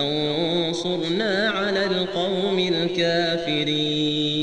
فانصرنا على القوم الكافرين.